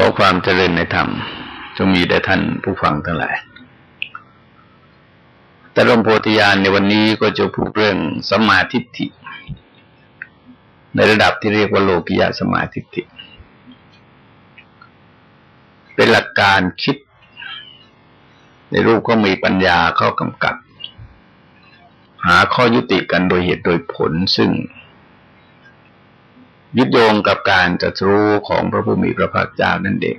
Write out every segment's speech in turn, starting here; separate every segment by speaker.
Speaker 1: ขอความเจริญในธรรมจงมีแด่ท่านผู้ฟังทั้งหลาย แต่ลมโพธิญาณในวันนี้ก็จะพูดเรื่องสมาธิิในระดับที่เรียกว่าโลกิยาสมาธิิเป็นหลักการคิด ในรูปก็มีปัญญาเข้ากำกับ หาข้อยุติกันโดยเหตุโดยผลซึ่ง ยึดโยงกับการจัตรู้ของพระผู้มีพระภาคเจ้านั่นเอง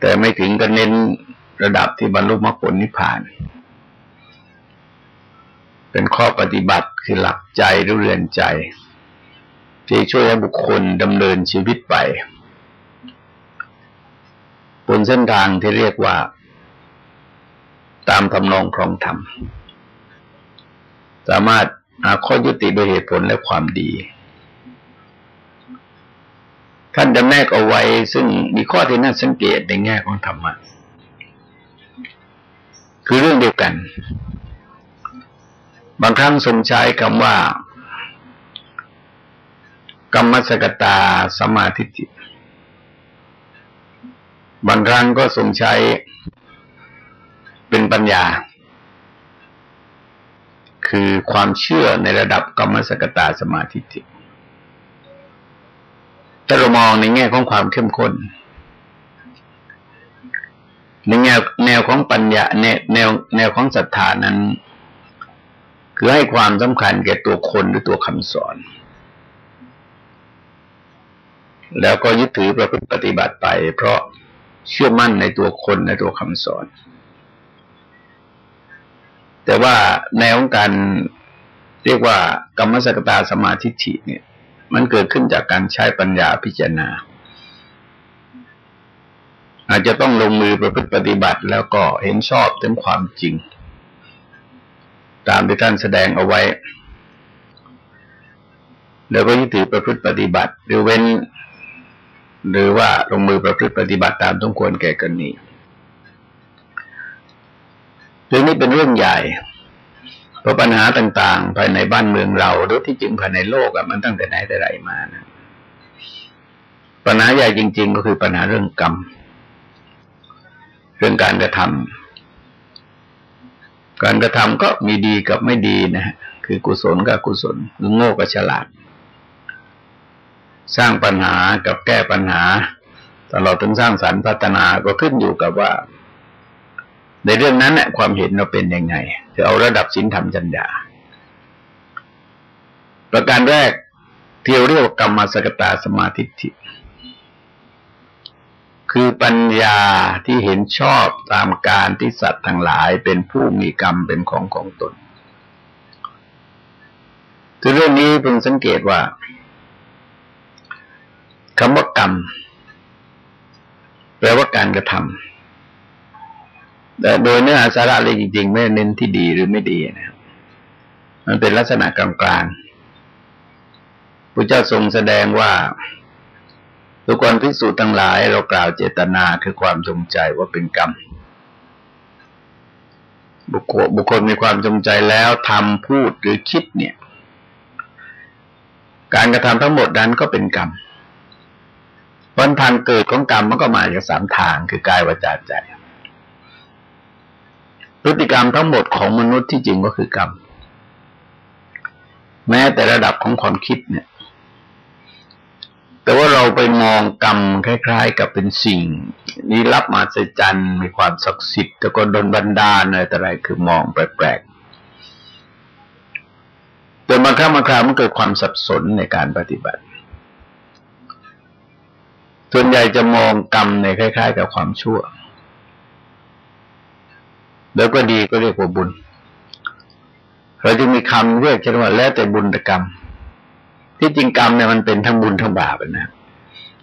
Speaker 1: แต่ไม่ถึงกับเน้นระดับที่บรรลุมรรคผลนิพพาน เป็นข้อปฏิบัติคือหลักใจหรือเรือนใจ ที่ช่วยให้บุคคลดำเนินชีวิตไป บนเส้นทางที่เรียกว่า ตามทำนองครองธรรมสามารถาข้อยุติโดยเหตุผลและความดี ท่านจะแนกเอาไว้ซึ่งมีข้อที่น่าสังเกตในแง่ของธรรมะคือเรื่องเดียวกัน บางครั้งทรงใช้คำว่า กรรมสกตาสมาธิจิบางครั้งก็ทรงใช้เป็นปัญญา คือความเชื่อในระดับกรรมสกตาสมาธิิถ้าเรามองในแง่ของความเข้มข้นในแนวแนวของปัญญาแนวแนวแนวของศรัทธานั้น คือให้ความสำคัญแก่ตัวคนหรือตัวคำสอน แล้วก็ยึดถือประพฤติปฏิบัติไป เพราะเชื่อมั่นในตัวคนในตัวคำสอน แต่ว่าแนวของการเรียกว่ากรรมสกตาสมาธิิเนี่ย มันเกิดขึ้นจากการใช้ปัญญาพิจารณา อาจจะต้องลงมือประพฤติปฏิบัติแล้วก็เห็นชอบถึงความจริง ตามที่ท่านแสดงเอาไว้ แล้วก็ยึดถือประพฤติปฏิบัติหรือเว้น หรือว่าลงมือประพฤติปฏิบัติตามต้องควรแก่กรณี เรื่องนี้เป็นเรื่องใหญ่ เพราะปัญหาต่างๆ ภายในบ้านเมืองเราหรือที่จริงภายในโลกอะมันตั้งแต่ไหนแต่ไรมานะปัญหาใหญ่จริง ๆ ก็คือปัญหาเรื่องกรรม เรื่องการกระทำการกระทำก็มีดีกับไม่ดีนะฮะคือกุศลกับกุศลหรือโง่กับฉลาด สร้างปัญหากับแก้ปัญหาตลอดถึงสร้างสรรค์พัฒนาก็ขึ้นอยู่กับว่า ในเรื่องนั้นเนี่ยความเห็นเราเป็นยังไงจะเอาระดับสินธรรมจัญญาประการแรกที่เรียกว่ากรรมสกตาสมาธิิคือปัญญาที่เห็นชอบตามการที่สัตว์ทั้งหลายเป็นผู้มีกรรมเป็นของของตนคือเรื่องนี้เพิ่งสังเกตว่าคำว่ากรรม แปลว่าการกระทำ แต่โดยเนื้อหาสาระเลยจริง ๆ ไม่เน้นที่ดีหรือไม่ดีนะครับมันเป็นลักษณะกลางๆพระเจ้าทรงแสดงว่าทุกคนพิสูจน์ทั้งหลาย เรากล่าวเจตนาคือความจงใจว่าเป็นกรรม บุคคลบุคคลมีความจงใจแล้วทำพูดหรือคิดเนี่ย การกระทำทั้งหมดนั้นก็เป็นกรรมวันทางเกิดของกรรมมันก็มาจากสามทางคือกายวาจาใจ พฤติกรรมทั้งหมดของมนุษย์ที่จริงก็คือกรรม แม้แต่ระดับของความคิดเนี่ย แต่ว่าเราไปมองกรรมคล้าย ๆ กับเป็นสิ่งนี้รับมาสจันมีความศักดิ์สิทธิ์แต่ก็ดนบันดาลอะไรแต่ไรคือมองแปลกๆแต่บางครั้งบางคราวมันเกิดความสับสนในการปฏิบัติ ส่วนใหญ่จะมองกรรมในคล้าย ๆ กับความชั่ว แล้วก็ดีก็เรียกว่าบุญ เราจะมีคำเรียกกันว่าแล้วแต่บุญกรรม ที่จริงกรรมเนี่ยมันเป็นทั้งบุญทั้งบาปนะ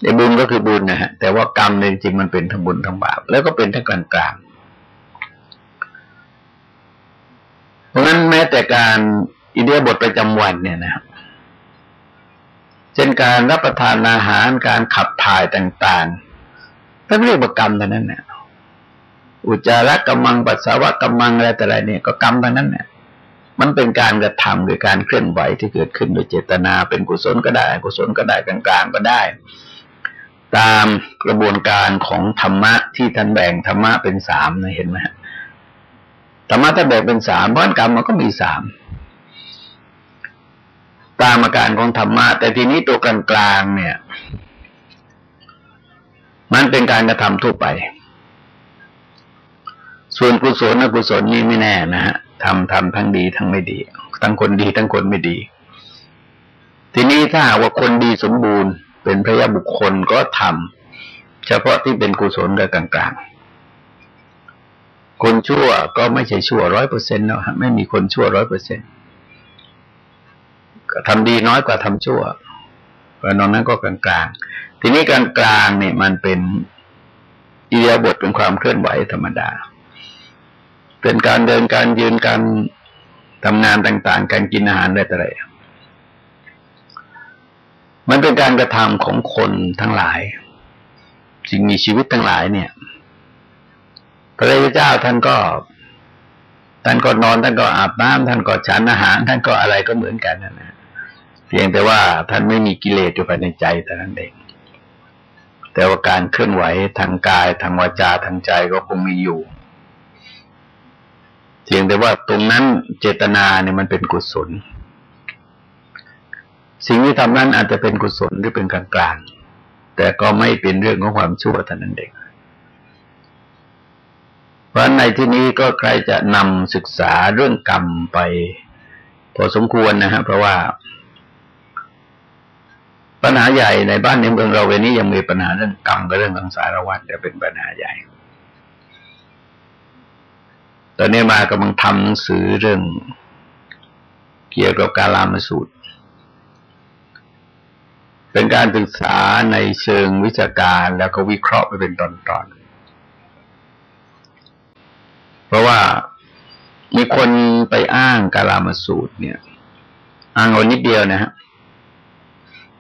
Speaker 1: แต่บุญก็คือบุญนะฮะแต่ว่ากรรมเนี่ยจริงมันเป็นทั้งบุญทั้งบาป แล้วก็เป็นทั้งกลางกลางเพราะฉะนั้นแม้แต่การอิเดียบทประจำวันเนี่ยนะครับเช่นการรับประทานอาหารการขับถ่ายต่างๆถ้าเรียกว่ากรรมเท่านั้นเนี่ย อุจจาระกำมังปัสสาวะกำมังอะไรแต่อะไรเนี่ยก็กรรมทั้งนั้นเนี่ยมันเป็นการกระทำหรือการเคลื่อนไหวที่เกิดขึ้นโดยเจตนา เป็นกุศลก็ได้กุศลก็ได้กลางๆก็ได้ ตามกระบวนการของธรรมะที่ท่านแบ่งธรรมะเป็นสามนะเห็นไหมธรรมะถ้าแบ่งเป็นสามพรากรรมมันก็มีสามตามอาการของธรรมะแต่ทีนี้ตัวกลางๆเนี่ย มันเป็นการกระทำทั่วไป ส่วนกุศลอกุศลนี่ไม่แน่นะฮะทำทำทั้งดีทั้งไม่ดี ทั้งคนดีทั้งคนไม่ดี ทีนี้ถ้าว่าคนดีสมบูรณ์ เป็นพระยาบุคคลก็ทำเฉพาะที่เป็นกุศลโดยกลางๆ คนชั่วก็ไม่ใช่ชั่วร้อยเปอร์เซ็นต์แล้วไม่มีคนชั่วร้อยเปอร์เซ็นต์ทำดีน้อยกว่าทำชั่วเพราะนอกนั้นก็กลางๆ ทีนี้กลางๆเนี่ยมันเป็นอิยาบทเป็นความเคลื่อนไหวธรรมดา เป็นการเดินการยืนการทำงานต่าง ๆ การกินอาหารอะไรต่ออะไรมันเป็นการกระทำของคนทั้งหลาย สิ่งมีชีวิตทั้งหลายเนี่ย พระเจ้าท่านก็ท่านก็นอนท่านก็อาบน้ำท่านก็ฉันอาหาร ท่านก็อะไรก็เหมือนกันนะเพียงแต่ว่าท่านไม่มีกิเลสอยู่ภายในใจแต่นั้นเองแต่ว่าการเคลื่อนไหวทางกายทางวาจาทางใจก็คงมีอยู่ เพียงแต่ว่าตรงนั้นเจตนาเนี่ยมันเป็นกุศล สิ่งที่ทำนั้นอาจจะเป็นกุศลหรือเป็นกลางกลางแต่ก็ไม่เป็นเรื่องของความชั่วแต่นั้นเองเพราะในที่นี้ก็ใครจะนำศึกษาเรื่องกรรมไป พอสมควรนะฮะเพราะว่า ปัญหาใหญ่ในบ้านในเมืองเราเวนี้ยังมีปัญหาเรื่องกรรมกับเรื่องสังสารวัฏจะเป็นปัญหาใหญ่ ตอนนี้มากำลังทำหนังสือเรื่องเกี่ยวกับการลามสูตร เป็นการศึกษาในเชิงวิชาการแล้วก็วิเคราะห์ไปเป็นตอนๆ เพราะว่ามีคนไปอ้างกาลามสูตร เนี่ย อ้างเอานิดเดียวนะฮะ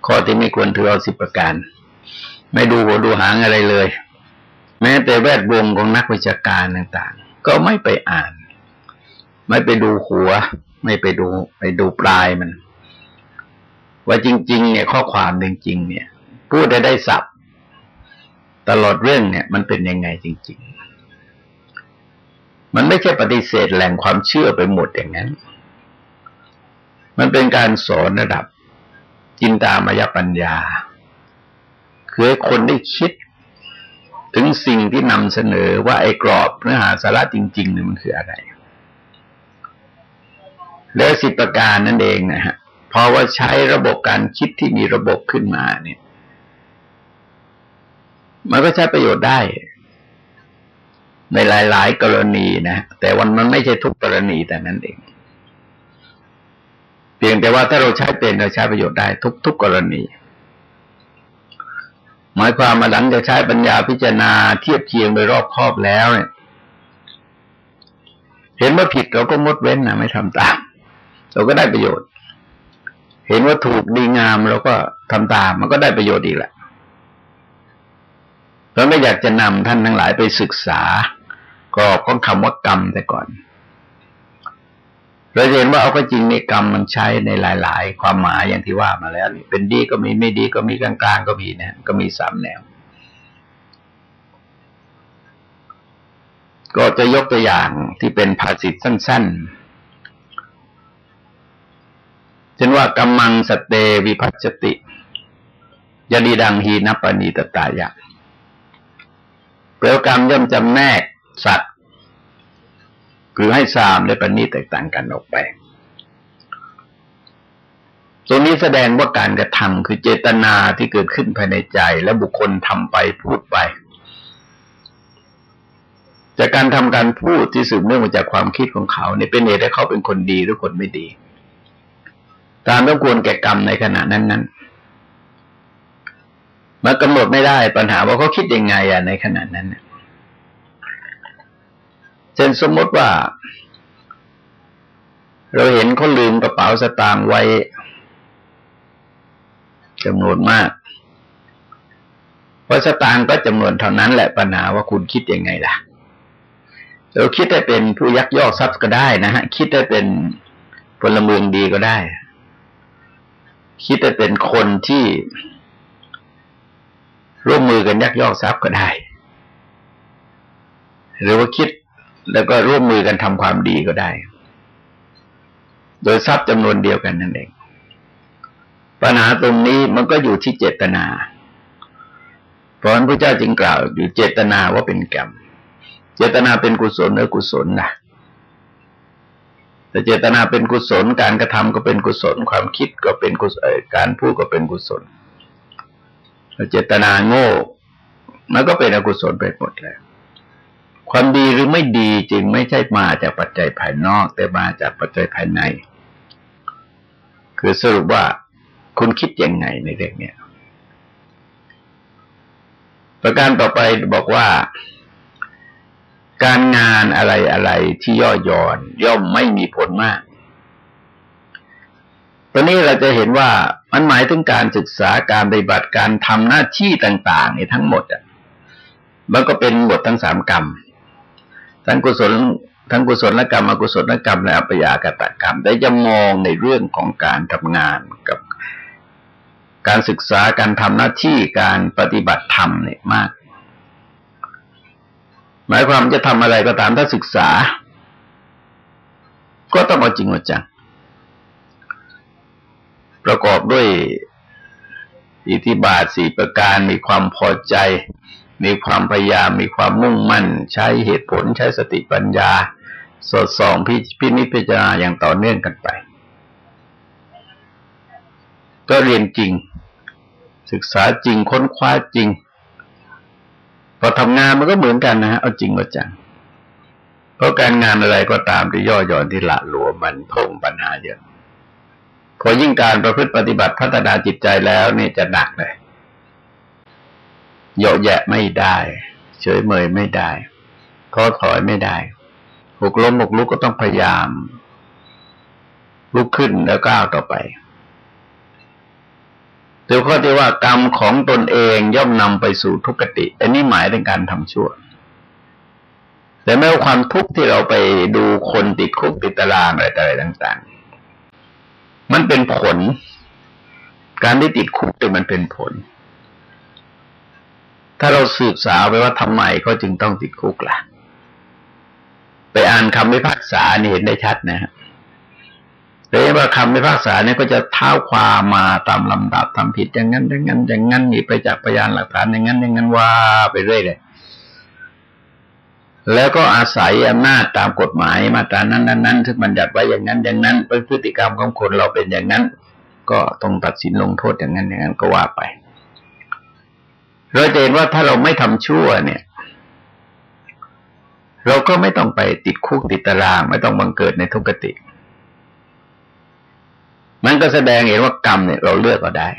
Speaker 1: ข้อที่ไม่ควรถือเอาสิบประการ ไม่ดูหัวดูหางอะไรเลย แม้แต่แวดวงของนักวิชาการต่างๆ ก็ไม่ไปอ่าน ไม่ไปดูหัว ไม่ไปดูไปดูปลายมัน ว่าจริง ๆ เนี่ย ข้อความจริง ๆ เนี่ย พูดได้ได้สับตลอดเรื่องเนี่ย มันเป็นยังไงจริง ๆ มันไม่ใช่ปฏิเสธแหล่งความเชื่อไปหมดอย่างนั้น มันเป็นการสอนระดับจินตามายปัญญา คือให้คนได้คิด ถึงสิ่งที่นำเสนอว่าไอ้กรอบเนื้อหาสาระจริงๆเนี่ยมันคืออะไร แล้วสิบประการนั่นเองนะฮะพอว่าใช้ระบบการคิดที่มีระบบขึ้นมาเนี่ย มันก็ใช้ประโยชน์ได้ ในหลาย ๆ กรณีนะแต่วันมันไม่ใช่ทุกกรณีแต่นั้นเองเพียงแต่ว่าถ้าเราใช้เป็นเราใช้ประโยชน์ได้ทุกทุกกรณี หมายความมาหลังจะใช้ปัญญาพิจารณาเทียบเคียงโดยรอบครอบแล้วเนี่ยเห็นว่าผิดเราก็งดเว้นนะไม่ทำตาม เราก็ได้ประโยชน์ เห็นว่าถูกดีงามเราก็ทำตามมันก็ได้ประโยชน์อีกแหละเราไม่อยากจะนำท่านทั้งหลายไปศึกษากรอบของคำว่ากรรมแต่ก่อน เราเห็นว่าเอาก็จริงในกรรมมันใช้ในหลาย ๆ ความหมายอย่างที่ว่ามาแล้วเป็นดีก็มีไม่ดีก็มีกลางๆก็มีนะก็มีสามแนว ก็จะยกตัวอย่างที่เป็นภาษิตสั้น ๆ เช่นว่ากรรมังสเตวิพัชติยดีดังฮีนัปณีตตายะเปลวกรรมย่อมจำแนกสัตว์ คือให้สามและปณิแตกต่างกันออกไป ตรงนี้แสดงว่าการกระทำคือเจตนาที่เกิดขึ้นภายในใจและบุคคลทำไปพูดไปจากการทำการพูดที่สืบเนื่องมาจากความคิดของเขาเนี่ยเป็นเหตุให้เขาเป็นคนดีหรือคนไม่ดี ตามต้องควรแก่กรรมในขณะนั้นนั้นมันกำหนดไม่ได้ปัญหาว่าเขาคิดยังไงอะในขณะนั้นเนี่ย เช่นสมมติว่า เราเห็นเขาลืมกระเป๋าสตางค์ไว้จำนวนมากเพราะสตางค์ก็จำนวนเท่านั้นแหละปัญหาว่าคุณคิดยังไงล่ะ เราคิดได้เป็นผู้ยักยอกทรัพย์ก็ได้นะฮะ คิดได้เป็นพลเมืองดีก็ได้ คิดได้เป็นคนที่ร่วมมือกันยักยอกทรัพย์ก็ได้ หรือว่าคิด แล้วก็ร่วมมือกันทำความดีก็ได้ โดยทรัพย์จำนวนเดียวกันนั่นเอง ปัญหาตรงนี้มันก็อยู่ที่เจตนา เพราะนั้นพระเจ้าจึงกล่าวอยู่เจตนาว่าเป็นกรรม เจตนาเป็นกุศลหรือกุศลนะแต่เจตนาเป็นกุศล การกระทำก็เป็นกุศล ความคิดก็เป็นกุศลการพูดก็เป็นกุศลเจตนาโง่ มันก็เป็นอกุศลไปหมดแล้ว ความดีหรือไม่ดีจึงไม่ใช่มาจากปัจจัยภายนอก แต่มาจากปัจจัยภายใน คือสรุปว่าคุณคิดยังไงในเรื่องนี้ประการต่อไปบอกว่า การงานอะไรอะไรที่ย่อหย่อน ย่อมไม่มีผลมากตอนนี้เราจะเห็นว่ามันหมายถึงการศึกษาการปฏิบัติการทำหน้าที่ต่างๆในทั้งหมดอะมันก็เป็นบททั้งสามกรรม ทั้งกุศลทั้งกุศลกรรมอกุศลกรรมและอัปยากตกรรม ได้จะมองในเรื่องของการทำงานกับการศึกษาการทำหน้าที่การปฏิบัติธรรมเนี่ยมาก หมายความจะทำอะไรก็ตามถ้าศึกษา ก็ต้องเอาจริงเอาจังประกอบด้วยอิทธิบาทสี่ประการมีความพอใจ มีความพยายามมีความมุ่งมั่น ใช้เหตุผลใช้สติปัญญา สดส่องพิพินิจพิจารณาอย่างต่อเนื่องกันไป ก็เรียนจริง ศึกษาจริงค้นคว้าจริง พอทำงานมันก็เหมือนกันนะฮะเอาจริงเอาจังเพราะการงานอะไรก็ตามที่ย่อหย่อนที่ละหลวมมันพงปัญหาเยอะพอยิ่งการประพฤติปฏิบัติพัฒนาจิตใจแล้วนี่จะหนักเลย โยแยะไม่ได้ เฉยเมยไม่ได้ท้อถอยไม่ได้หกล้มหกลุกก็ต้องพยายาม ลุกขึ้นแล้วก้าวต่อไปเดี๋ยวข้อที่ว่ากรรมของตนเองย่อมนำไปสู่ทุกขติ อันนี้หมายถึงการทำชั่ว แต่แม้ว่าความทุกข์ที่เราไปดูคนติดคุกติดตารางอะไรอะไรต่าง ๆ มันเป็นผล การที่ติดคุกแต่มันเป็นผล ถ้าเราสืบสาวไปว่าทำไมเขาจึงต้องติดคุกละ่ะ ไปอ่านคำพิพากษานี่เห็นได้ชัดนะฮะแต่ว่าคำพิพากษาเนี่ยก็จะเท้าความมาตามลำดับทำผิดอย่างนั้นอย่างนั้นอย่างนั้นมีไปจากพยานหลักฐานอย่างนั้นอย่างนั้นว่าไปเรื่อยเลยแล้วก็อาศัยอำนาจตามกฎหมายมาตรานั้นนั้นนั้นซึ่งบัญญัติไว้อย่างนั้นอย่างนั้นเป็นพฤติกรรมของคนเราเป็นอย่างนั้น ก็ต้องตัดสินลงโทษอย่างนั้นอย่างนั้นก็ว่าไป เราจะเห็นว่าถ้าเราไม่ทำชั่วเนี่ย เราก็ไม่ต้องไปติดคุกติดตาราง ไม่ต้องบังเกิดในทุกขติ มันก็แสดงเห็นว่ากรรมเนี่ยเราเลือกก็ได้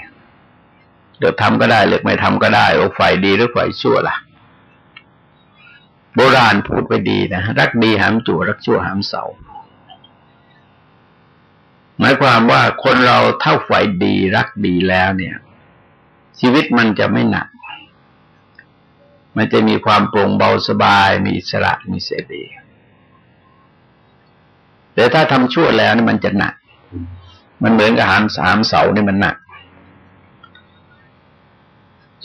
Speaker 1: เลือกทำก็ได้เลือกไม่ทำก็ได้โอ้ฝ่ายดีหรือฝ่ายชั่วล่ะ โบราณพูดไปดีนะรักดีหามจั่วรักชั่วหามเสาหมายความว่าคนเราเท่าฝ่ายดีรักดีแล้วเนี่ย ชีวิตมันจะไม่หนัก มันจะมีความโปร่งเบาสบาย มีอิสระมีเสรีแต่ถ้าทำชั่วแล้วนี่มันจะหนัก มันเหมือนกับหามสามเสานี่มันหนัก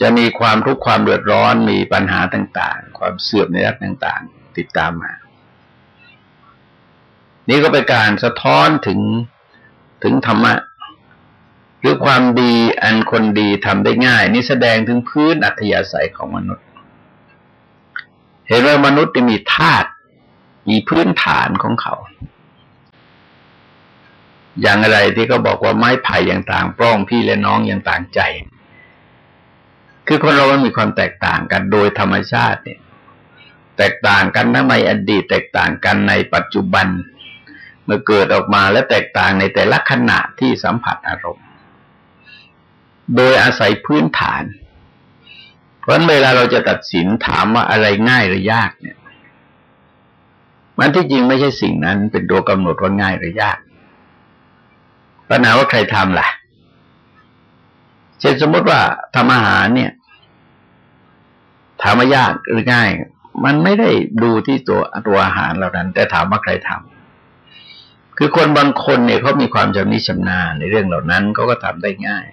Speaker 1: จะมีความทุกข์ความเดือดร้อนมีปัญหาต่าง ๆ ความเสื่อมในรักต่าง ๆ ติดตามมา นี่ก็เป็นการสะท้อนถึงถึงธรรมะหรือความดีอันคนดีทำได้ง่าย นี่แสดงถึงพื้นอัธยาศัยของมนุษย์ เห็นว่ามนุษย์จะมีธาตุมีพื้นฐานของเขา อย่างอะไรที่เขาบอกว่าไม้ไผ่อย่างต่างปล้องพี่และน้องอย่างต่างใจ คือคนเรามันมีความแตกต่างกันโดยธรรมชาติเนี่ย แตกต่างกันทั้งในอดีต แตกต่างกันในปัจจุบัน เมื่อเกิดออกมาและแตกต่างในแต่ละขณะที่สัมผัสอารมณ์ โดยอาศัยพื้นฐาน เพราะเวลาเราจะตัดสินถามว่าอะไรง่ายหรือยากเนี่ย มันที่จริงไม่ใช่สิ่งนั้น เป็นตัวกำหนดว่าง่ายหรือยากปัญหาว่าใครทำล่ะ เช่นสมมติว่าทำอาหารเนี่ยถามว่ายากหรือง่าย มันไม่ได้ดูที่ตัวตัวอาหารเหล่านั้น แต่ถามว่าใครทำคือคนบางคนเนี่ยเขามีความชำนิชำนาญในเรื่องเหล่านั้นเขาก็ทำได้ง่าย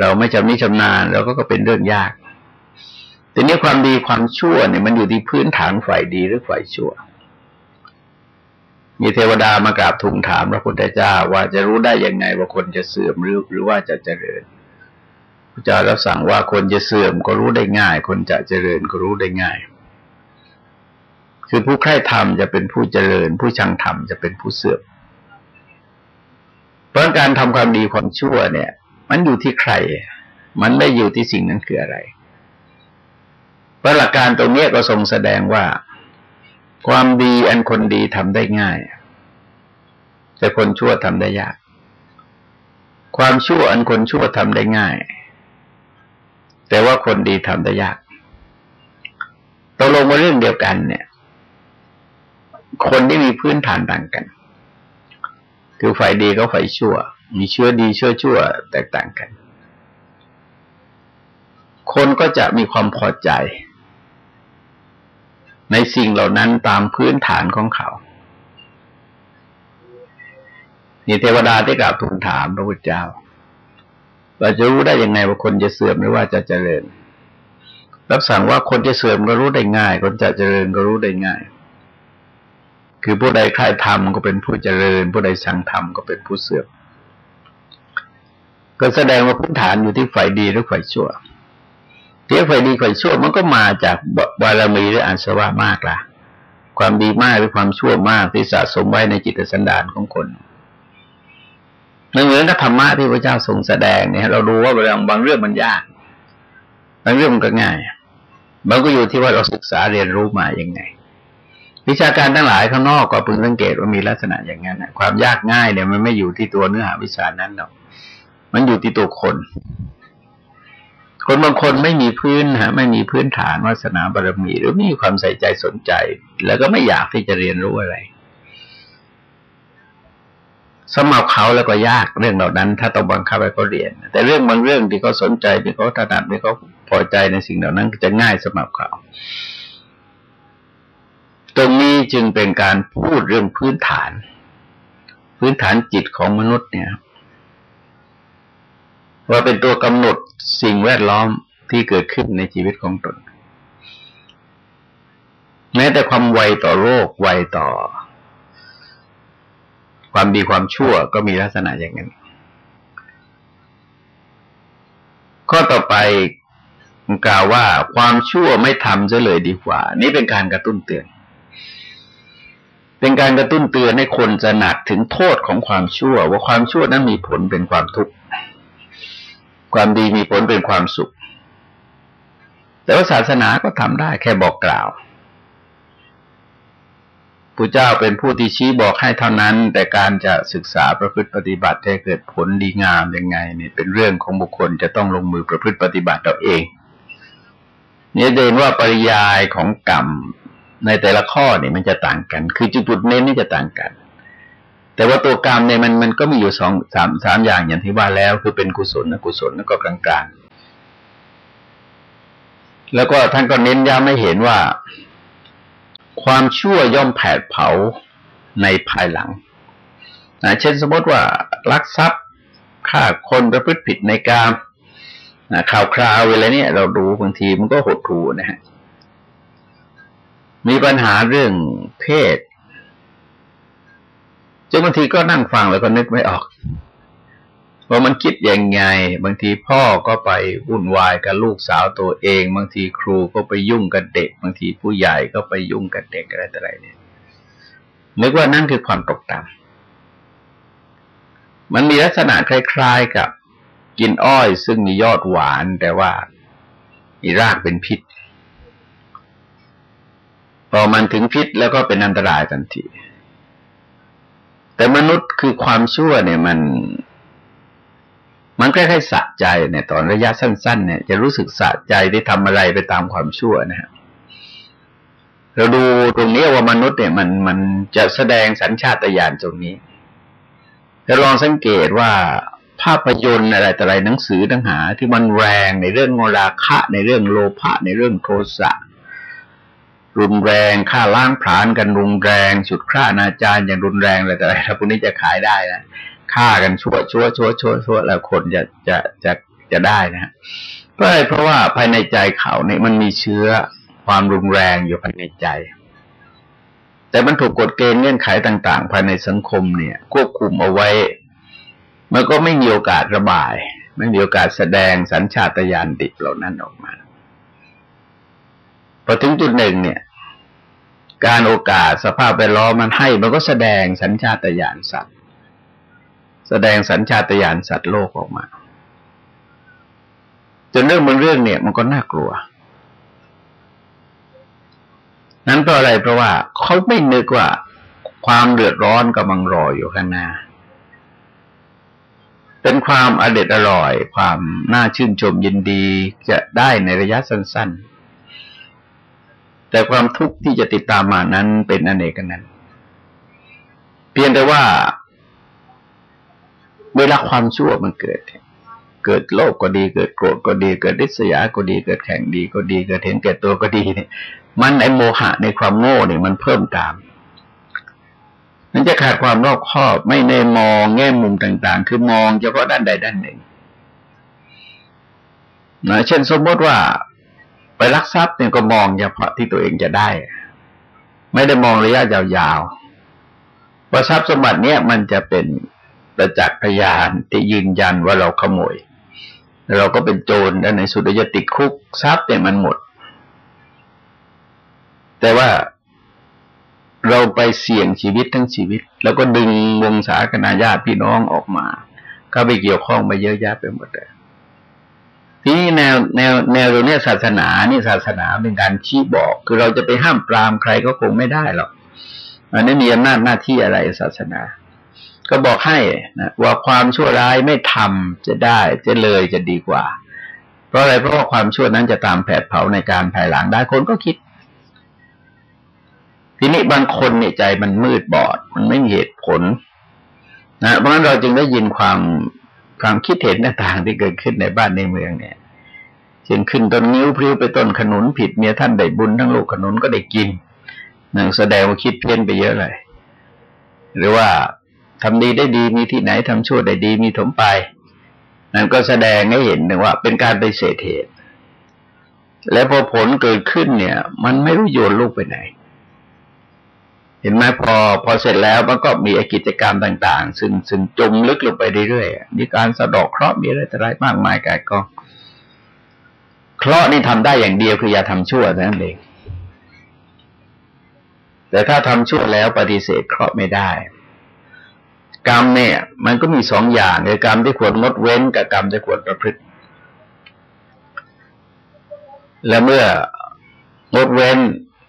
Speaker 1: เราไม่จำนิชำนาญเราก็ก็เป็นเรื่องยากแต่นี้ความดีความชั่วเนี่ยมันอยู่ที่พื้นฐานฝ่ายดีหรือฝ่ายชั่ว มีเทวดามากราบทูลถามพระพุทธเจ้าว่าจะรู้ได้ยังไงว่าคนจะเสื่อมหรือหรือว่าจะเจริญพระเจ้ารับสั่งว่าคนจะเสื่อมก็รู้ได้ง่าย คนจะเจริญก็รู้ได้ง่าย คือผู้ใคร่ธรรมจะเป็นผู้เจริญ ผู้ชังธรรมจะเป็นผู้เสื่อมเพราะการทำความดีความชั่วเนี่ย มันอยู่ที่ใคร มันไม่อยู่ที่สิ่งนั้นคืออะไรพราะหลักการตรงนี้ก็ทรงแสดงว่า ความดีอันคนดีทำได้ง่าย แต่คนชั่วทำได้ยาก ความชั่วอันคนชั่วทำได้ง่าย แต่ว่าคนดีทำได้ยากตกลงมาเรื่องเดียวกัน เนี่ย คนที่มีพื้นฐานต่างกัน คือฝ่ายดีก็ฝ่ายชั่ว มีเชื้อดีเชื้อชั่วแตกต่างกัน คนก็จะมีความพอใจ ในสิ่งเหล่านั้นตามพื้นฐานของเขานี่เทวดาที่กล่าวทูลถามพระพุทธเจ้าเราจะรู้ได้ยังไงว่าคนจะเสื่อมหรือว่าจะเจริญ รับสั่งว่าคนจะเสื่อมก็รู้ได้ง่าย คนจะเจริญก็รู้ได้ง่าย คือผู้ใดใครทำก็เป็นผู้เจริญ ผู้ใดสั่งทำก็เป็นผู้เสื่อม ก็แสดงว่าพื้นฐานอยู่ที่ฝ่ายดีหรือฝ่ายชั่วเที่ยวไฟดีไฟชั่วมันก็มาจากบารมีหรืออาสวะมากล่ะ ความดีมากหรือความชั่วมากที่สะสมไว้ในจิตสันดานของคนมันเหมือนกับธรรมะที่พระเจ้าทรงแสดงเนี่ยเราดูว่าบางบางเรื่องมันยากบางเรื่องมันก็ง่ายมันก็อยู่ที่ว่าเราศึกษาเรียนรู้มาอย่างไง วิชาการทั้งหลายข้างนอกก็พึงสังเกตว่ามีลักษณะอย่างนั้นความยากง่ายเนี่ยมันไม่อยู่ที่ตัวเนื้อหาวิชานั้นหรอก มันอยู่ที่ตัวคน คนบางคนไม่มีพื้นฮะ ไม่มีพื้นฐานวาสนาบารมี หรือไม่มีความใส่ใจสนใจ แล้วก็ไม่อยากที่จะเรียนรู้อะไรสำหรับเขาแล้วก็ยากเรื่องเหล่านั้น ถ้าต้องบังคับให้เขาเรียน แต่เรื่องบางเรื่องที่เขาสนใจที่เขาถนัดที่เขาพอใจในสิ่งเหล่านั้นจะง่ายสำหรับเขา ตรงนี้จึงเป็นการพูดเรื่องพื้นฐาน พื้นฐานจิตของมนุษย์เนี่ย ว่าเป็นตัวกำหนดสิ่งแวดล้อมที่เกิดขึ้นในชีวิตของตน แม้แต่ความไวต่อโรคไวต่อ ความดีความชั่วก็มีลักษณะอย่างนั้น ข้อต่อไปกล่าวว่าความชั่วไม่ทำจะเลยดีกว่า นี่เป็นการกระตุ้นเตือน เป็นการกระตุ้นเตือนให้คนจะหนักถึงโทษของความชั่ว ว่าความชั่วนั้นมีผลเป็นความทุกข์ ความดีมีผลเป็นความสุข แต่ว่าศาสนาก็ทำได้แค่บอกกล่าวผู้เจ้าเป็นผู้ที่ชี้บอกให้เท่านั้น แต่การจะศึกษาประพฤติปฏิบัติให้เกิดผลดีงามยังไงเนี่ยเป็นเรื่องของบุคคลจะต้องลงมือประพฤติปฏิบัติเราเอง เนี่ยเดนว่าปริยายของกรรมในแต่ละข้อเนี่ยมันจะต่างกัน คือจุดเน้นนี่จะต่างกัน แต่ว่าตัวกรรมเนี่ยมันมันก็มีอยู่สองสามสามอย่างอย่างที่ว่าแล้วคือเป็นกุศลนะกุศลแล้วก็กลางๆ แล้วก็ท่านก็เน้นย้ำไม่เห็นว่า ความชั่วย่อมแผดเผาในภายหลังนะเช่นสมมติว่าลักทรัพย์ฆ่าคนประพฤติผิดในกามนะข่าวคราวอะไรเนี่ยเราดูบางทีมันก็หดหูนะฮะมีปัญหาเรื่องเพศ จนบางทีก็นั่งฟังแล้วก็นึกไม่ออกว่ามันคิดยังไง บางทีพ่อก็ไปวุ่นวายกับลูกสาวตัวเอง บางทีครูก็ไปยุ่งกับเด็ก บางทีผู้ใหญ่ก็ไปยุ่งกับเด็กอะไรต่ออะไรเนี่ยนึกว่านั่นคือความตกต่ำมันมีลักษณะคล้ายๆกับกินอ้อยซึ่งมียอดหวานแต่ว่ามีรากเป็นพิษ พอมันถึงพิษแล้วก็เป็นอันตรายทันที แต่มนุษย์คือความชั่วเนี่ยมัน มันคล้ๆสะใจเนี่ยตอนระยะสั้น ๆ เนี่ยจะรู้สึกสะใจได้ทำอะไรไปตามความชั่วนะฮะเราดูตรงนี้ว่ามนุษย์เนี่ยมันมันจะแสดงสัญชาตญาณตรงนี้จะลองสังเกตว่าภาพยนตร์อะไรแต่อะไรหนังสือทั้งหา ที่มันแรงในเรื่องโงราคะ ในเรื่องโลภะในเรื่องโทสะ รุนแรงฆ่าล้างผลาญกันรุนแรงสุดฆ่านาจารอย่างรุนแรงอะไรแต่อะไรพวกนี้จะขายได้นะฆ่ากันชั่วชั่วชั่วชั่วชั่วแล้วคนจะจะจะจะได้นะเพราะอะไรเพราะว่าภายในใจเขาเนี่ยมันมีเชื้อความรุนแรงอยู่ภายในใจ แต่มันถูกกฎเกณฑ์เงื่อนไขต่าง ๆ ภายในสังคมเนี่ย ควบคุมเอาไว้ มันก็ไม่มีโอกาสระบาย ไม่มีโอกาสแสดงสัญชาตญาณดิบเหล่านั้นออกมา อถึงจุดหนึ่งเนี่ย การโอกาสสภาพแวดล้อมมันให้ มันก็แสดงสัญชาตญาณสัตว์ แสดงสัญชาตญาณสัตว์โลกออกมาจนเรื่องบางเรื่องเนี่ยมันก็น่ากลัว นั้นเพราะอะไรเพราะว่าเขาไม่นึกว่าความเดือดร้อนกำลังรออยู่ข้างหน้า เป็นความอเด็ดอร่อย ความน่าชื่นชมยินดีจะได้ในระยะสั้น ๆ แต่ความทุกข์ที่จะติดตามมานั้นเป็นอเนกนั้น เพียงแต่ว่าเวลาความชั่วมันเกิด เกิดโลภกก็ดี เกิดโกรธก็ดี เกิดริษยาก็ดี เกิดแข่งดีก็ดี เกิดเห็นแก่ตัวก็ดีเนี่ย มันไอโมหะในความโง่เนี่ยมันเพิ่มตามมันจะขาดความรอบคอบไม่ในมองแง่มุมต่าง ๆ คือมองเฉพาะด้านใดด้านหนึ่งนะเช่นสมมติว่า ไปรักทรัพย์เนี่ยก็มองเฉพาะที่ตัวเองจะได้ ไม่ได้มองระยะยาวๆว่าทรัพย์สมบัติเนี้ยมันจะเป็นประจักษ์พยานที่ยืนยันว่าเราขโมยเราก็เป็นโจรแล้วในสุดจะติดคุกทรัพย์เนี่ยมันหมด แต่ว่าเราไปเสี่ยงชีวิตทั้งชีวิต แล้วก็ดึงวงศาคณาญาติพี่น้องออกมา ก็ไปเกี่ยวข้องมาเยอะแยะไปหมดเลย ทีนี้แนวแนวแนวเราเนี่ยศาสนานี่ศาสนาเป็นการชี้บอก คือเราจะไปห้ามปรามใครก็คงไม่ได้หรอกอันนี้มีอำนาจหน้าที่อะไรศาสนา ก็บอกให้นะว่าความชั่วร้ายไม่ทำจะได้จะเลยจะดีกว่า เพราะอะไรเพราะว่าความชั่วนั้นจะตามแผดเผาในการภายหลังได้คนก็คิด ทีนี้บางคนเนี่ยใจมันมืดบอด มันไม่มีเหตุผลนะเพราะฉะนั้นเราจึงได้ยินความ ความคิดเห็นต่างๆที่เกิดขึ้นในบ้านในเมืองเนี่ยจึงขึ้นต้นนิ้วพริ้วไปต้นขนุนผิดเมียท่านได้บุญทั้งลูกขนุนก็ได้กินนั่งแสดงว่าคิดเพี้ยนไปเยอะเลย หรือว่าทำดีได้ดีมีที่ไหนทำชั่วได้ดีมีถมไป นั่นก็แสดงให้เห็นถึงว่า เป็นการไปเสดเหตุ และพอผลเกิดขึ้นเนี่ย มันไม่รู้โยนลูกไปไหน เห็นไหมพอพอเสร็จแล้วมันก็มีกิจกรรมต่าง ๆ ซึ่งซึ่งจมลึกลงไปเรื่อยๆมีการสะดอกเคราะห์มีอะไรต่ออะไรมากมายกายกองเคราะห์นี่ทำได้อย่างเดียวคืออย่าทำชั่วนั่นเองแต่ถ้าทำชั่วแล้วปฏิเสธเคราะห์ไม่ได้ กรรมเนี่ย มันก็มีสองอย่างคือกรรมที่ควรงดเว้นกับกรรมที่ควรประพฤติ และเมื่องดเว้น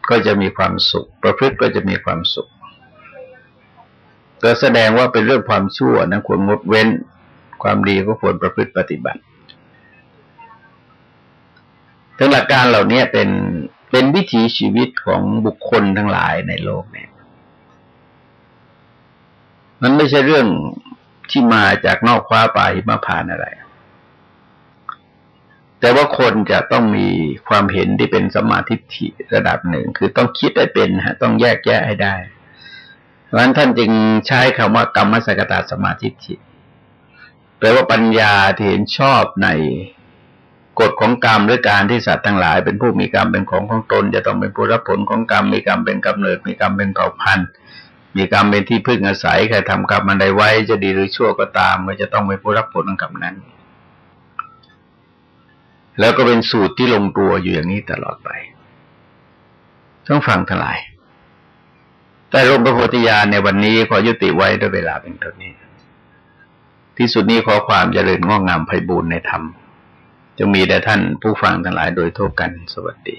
Speaker 1: ก็จะมีความสุข ประพฤติก็จะมีความสุขก็แสดงว่าเป็นเรื่องความชั่วนะควรงดเว้น ความดีก็ควรประพฤติปฏิบัติถึงหลักการเหล่านี้เป็นเป็นวิถีชีวิตของบุคคลทั้งหลายในโลกเนี่ย มันไม่ใช่เรื่องที่มาจากนอกฟ้าป่าหิมพานอะไร แต่ว่าคนจะต้องมีความเห็นที่เป็นสมาธิฐิระดับหนึ่ง คือต้องคิดให้เป็นฮะต้องแยกแยะให้ได้เพราะฉะนั้นท่านจึงใช้คำว่ากรรมสกตาสมาธิฐิแปลว่าปัญญาที่เห็นชอบในกฎของกรรมหรือการที่สัตว์ทั้งหลาย เป็นผู้มีกรรมเป็นของของตน จะต้องเป็นผู้รับผลของกรรม มีกรรมเป็นกำเนิด มีกรรมเป็นเผ่าพันธุ์ มีกรรมเป็นที่พึ่งอาศัยใครทำกรรมมันใดไว้ จะดีหรือชั่วก็ตามก็จะต้องเป็นผู้รับผลของกรรมนั้น แล้วก็เป็นสูตรที่ลงตัวอยู่อย่างนี้ตลอดไป ต้องฟังทั้งหลาย แต่ลงพระโพธิญาณในวันนี้ขอยุติไว้ด้วยเวลาเป็นเท่านี้ ที่สุดนี้ขอความเจริญงอกงามไพบูรณ์ในธรรมจะมีแด่ท่านผู้ฟังทั้งหลายโดยทั่วกันสวัสดี